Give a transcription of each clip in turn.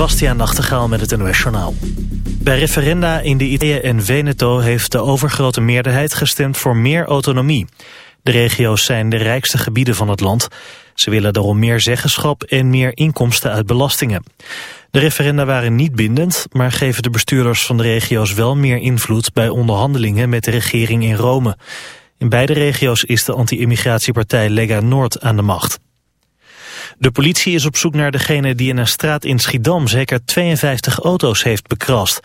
Bastiaan Nachtegaal met het NOS Journaal. Bij referenda in de Italië en Veneto heeft de overgrote meerderheid gestemd voor meer autonomie. De regio's zijn de rijkste gebieden van het land. Ze willen daarom meer zeggenschap en meer inkomsten uit belastingen. De referenda waren niet bindend, maar geven de bestuurders van de regio's wel meer invloed bij onderhandelingen met de regering in Rome. In beide regio's is de anti-immigratiepartij Lega Noord aan de macht. De politie is op zoek naar degene die in een straat in Schiedam zeker 52 auto's heeft bekrast.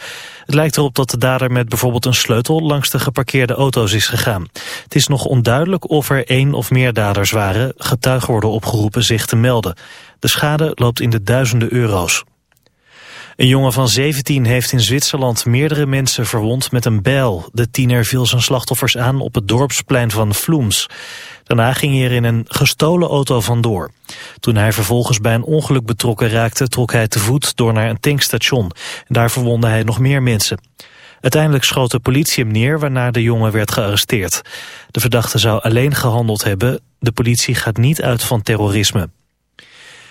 Het lijkt erop dat de dader met bijvoorbeeld een sleutel langs de geparkeerde auto's is gegaan. Het is nog onduidelijk of er één of meer daders waren. Getuigen worden opgeroepen zich te melden. De schade loopt in de duizenden euro's. Een jongen van 17 heeft in Zwitserland meerdere mensen verwond met een bijl. De tiener viel zijn slachtoffers aan op het dorpsplein van Vloems. Daarna ging hij er in een gestolen auto vandoor. Toen hij vervolgens bij een ongeluk betrokken raakte... trok hij te voet door naar een tankstation. Daar verwondde hij nog meer mensen. Uiteindelijk schoot de politie hem neer, waarna de jongen werd gearresteerd. De verdachte zou alleen gehandeld hebben. De politie gaat niet uit van terrorisme.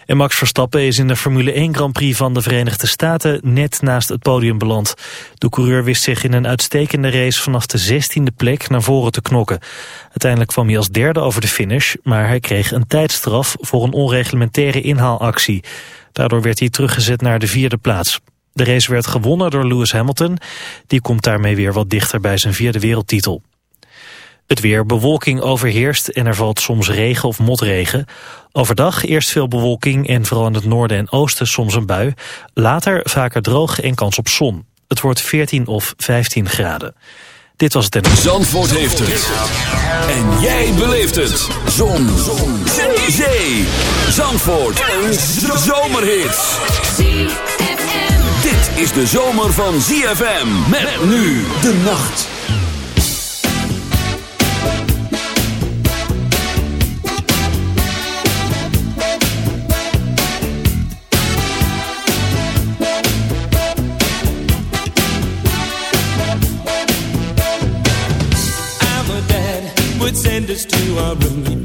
En Max Verstappen is in de Formule 1 Grand Prix van de Verenigde Staten net naast het podium beland. De coureur wist zich in een uitstekende race vanaf de 16e plek naar voren te knokken. Uiteindelijk kwam hij als derde over de finish, maar hij kreeg een tijdstraf voor een onreglementaire inhaalactie. Daardoor werd hij teruggezet naar de vierde plaats. De race werd gewonnen door Lewis Hamilton. Die komt daarmee weer wat dichter bij zijn vierde wereldtitel. Het weer, bewolking overheerst en er valt soms regen of motregen. Overdag eerst veel bewolking en vooral in het noorden en oosten soms een bui. Later vaker droog en kans op zon. Het wordt 14 of 15 graden. Dit was het en... Zandvoort heeft het. En jij beleeft het. Zon. zon. Zee. Zandvoort. Een zomerhit. Dit is de zomer van ZFM. Met nu de nacht. covering me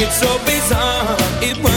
it's so bizarre. It runs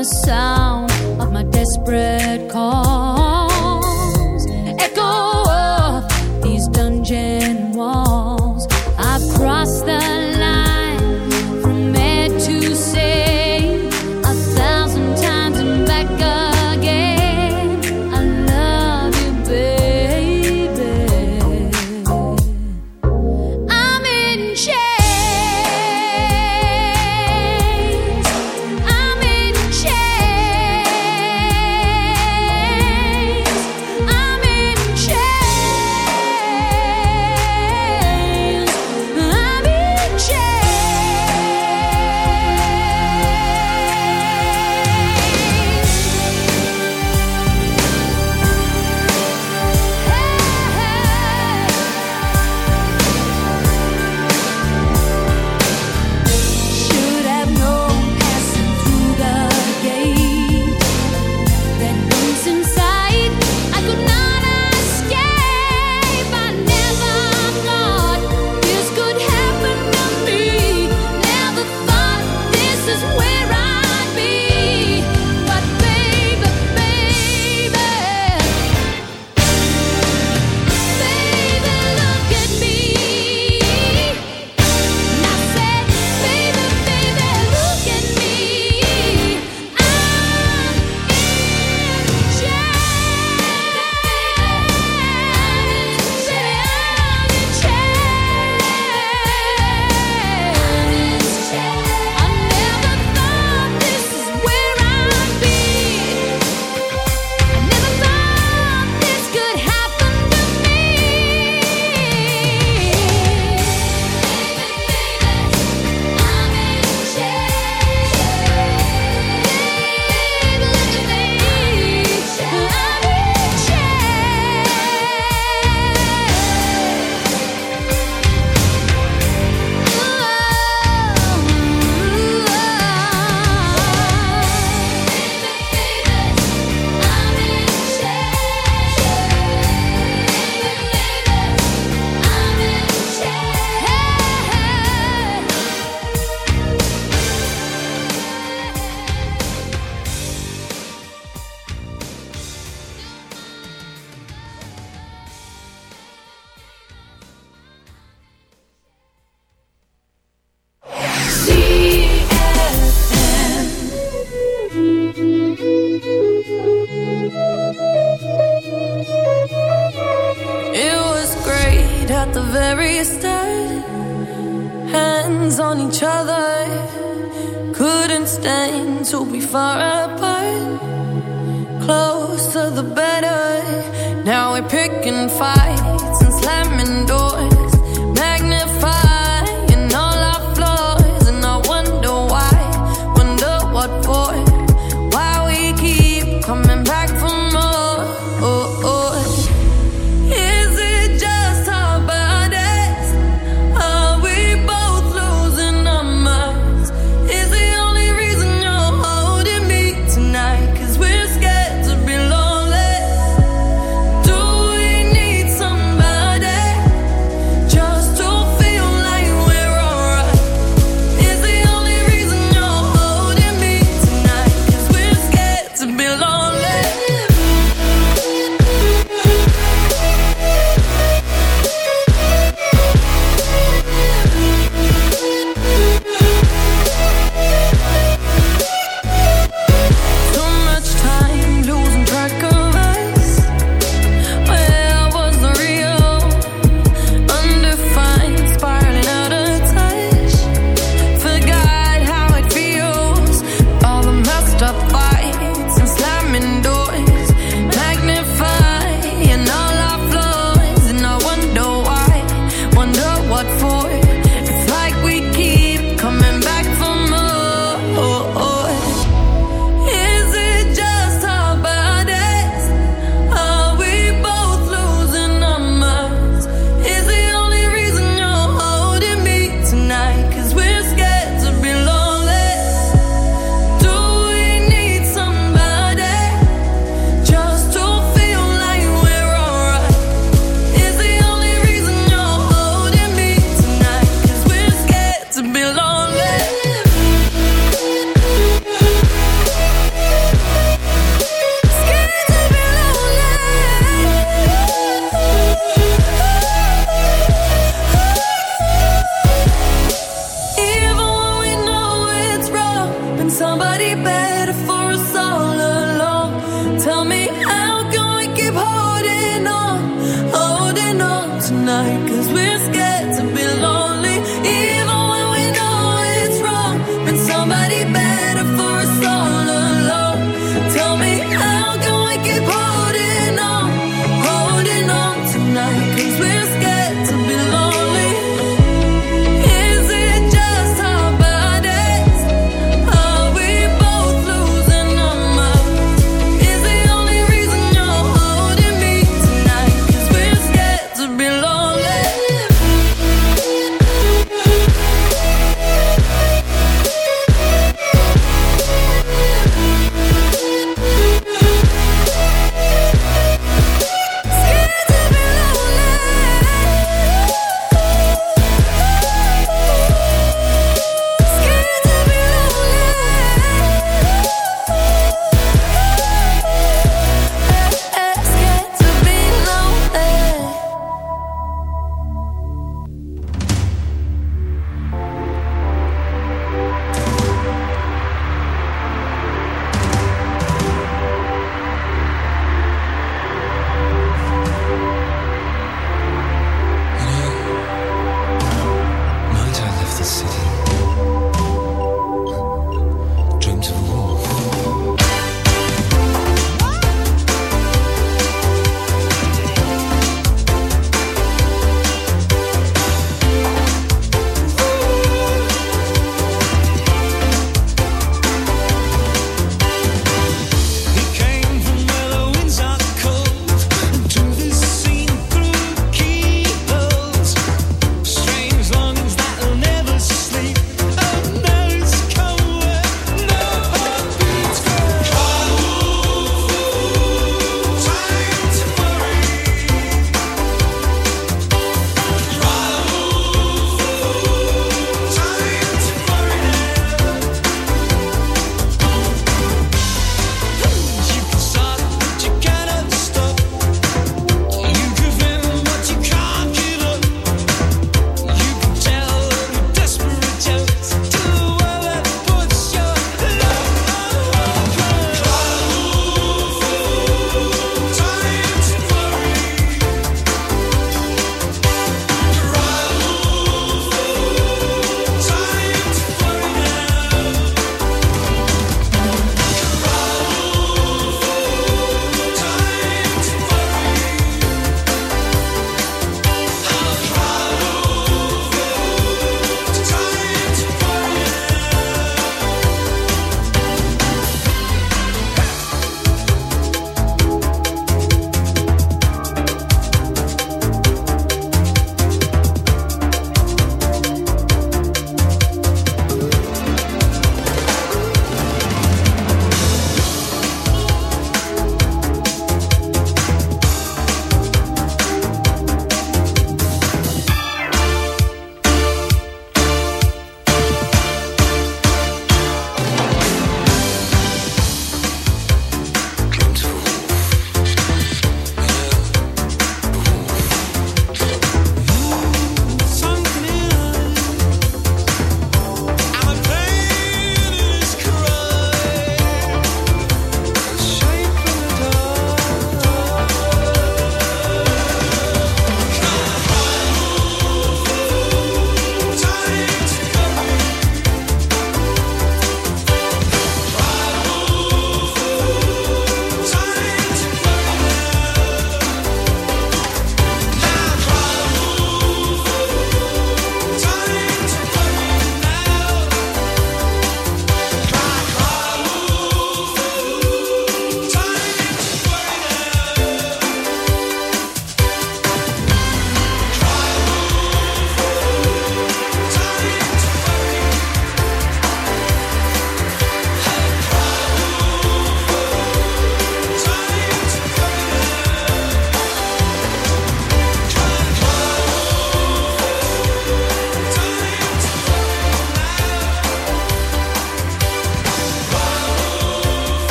the sound of my desperate calls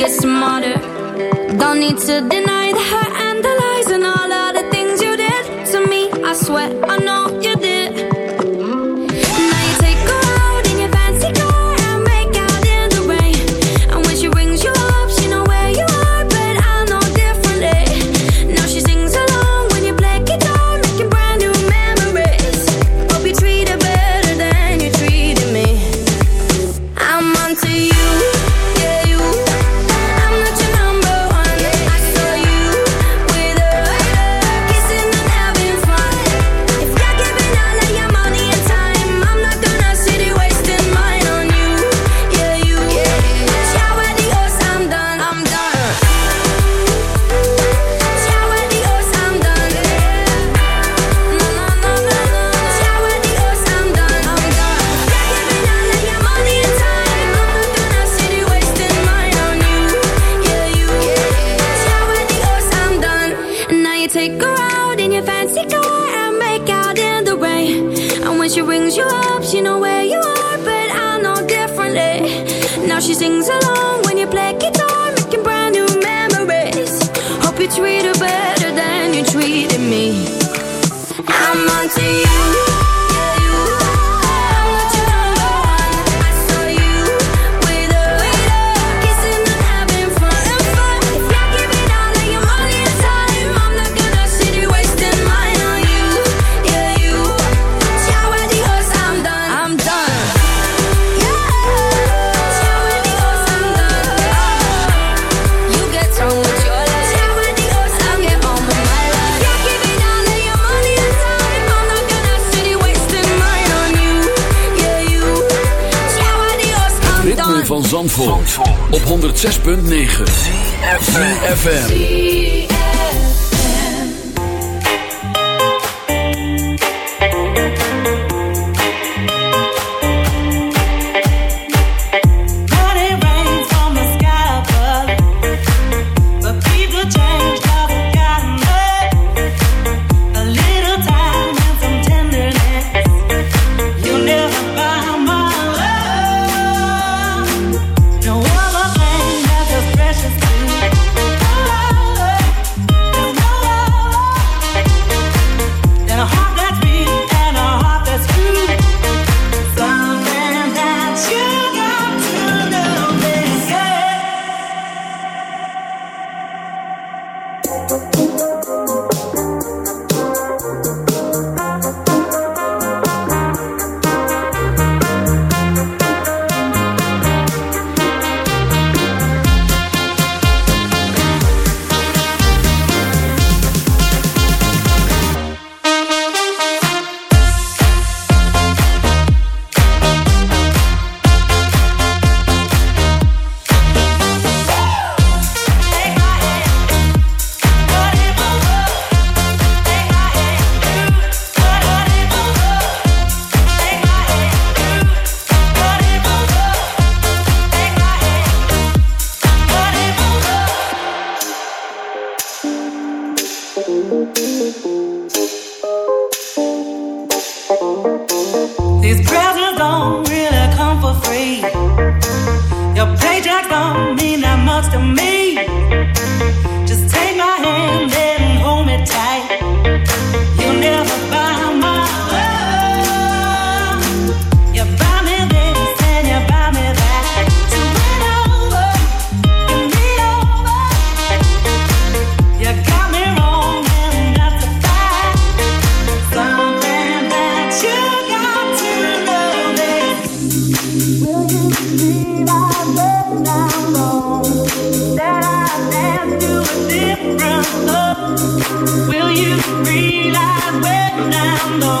get smarter. Don't need to deny. 105.9 to know